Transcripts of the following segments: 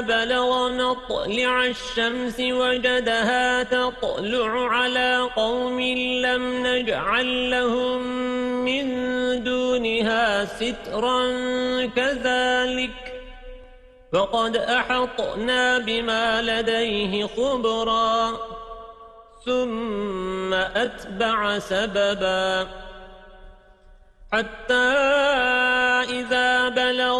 بلغ مطلع الشمس وجدها تطلع على قوم لم نجعل لهم من دونها سترا كذلك. فقد أحطنا بما لديه خبرا ثم أتبع سببا. حتى إذا بلغ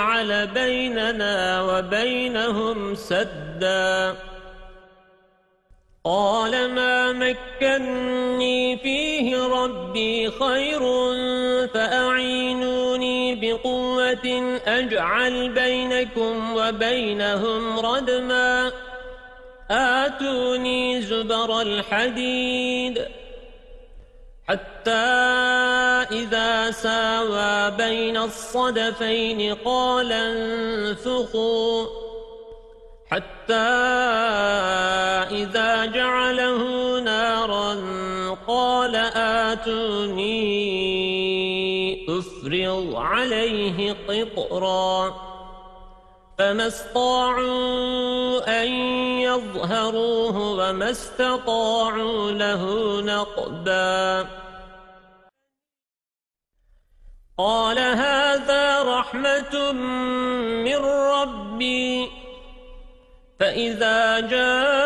تجعل بيننا وبينهم سدا. قال ما مكني فيه ربي خير فأعينوني بقوة أجعل بينكم وبينهم ردما. آتوني زبر الحديد. حتى إذا ساوى بين الصدفين قال انفقوا حتى إذا جعله نارا قال آتوني أفرض عليه قطرا. فما استطاعوا أن يظهروه وما استطاعوا له نقبا. قال هذا رحمة من ربي. فإذا جاء